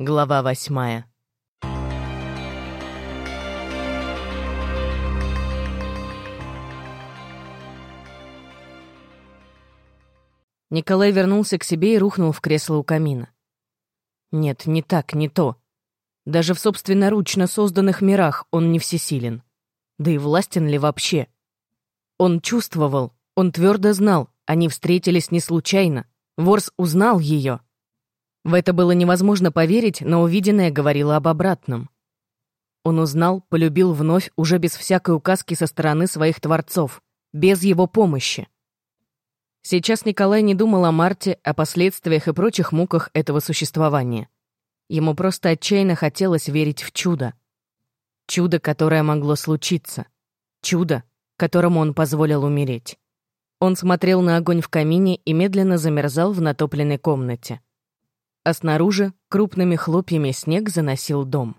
Глава восьмая. Николай вернулся к себе и рухнул в кресло у камина. Нет, не так, не то. Даже в собственноручно созданных мирах он не всесилен. Да и властен ли вообще? Он чувствовал, он твердо знал, они встретились не случайно. Ворс узнал ее. В это было невозможно поверить, но увиденное говорило об обратном. Он узнал, полюбил вновь, уже без всякой указки со стороны своих творцов, без его помощи. Сейчас Николай не думал о Марте, о последствиях и прочих муках этого существования. Ему просто отчаянно хотелось верить в чудо. Чудо, которое могло случиться. Чудо, которому он позволил умереть. Он смотрел на огонь в камине и медленно замерзал в натопленной комнате а снаружи крупными хлопьями снег заносил дом.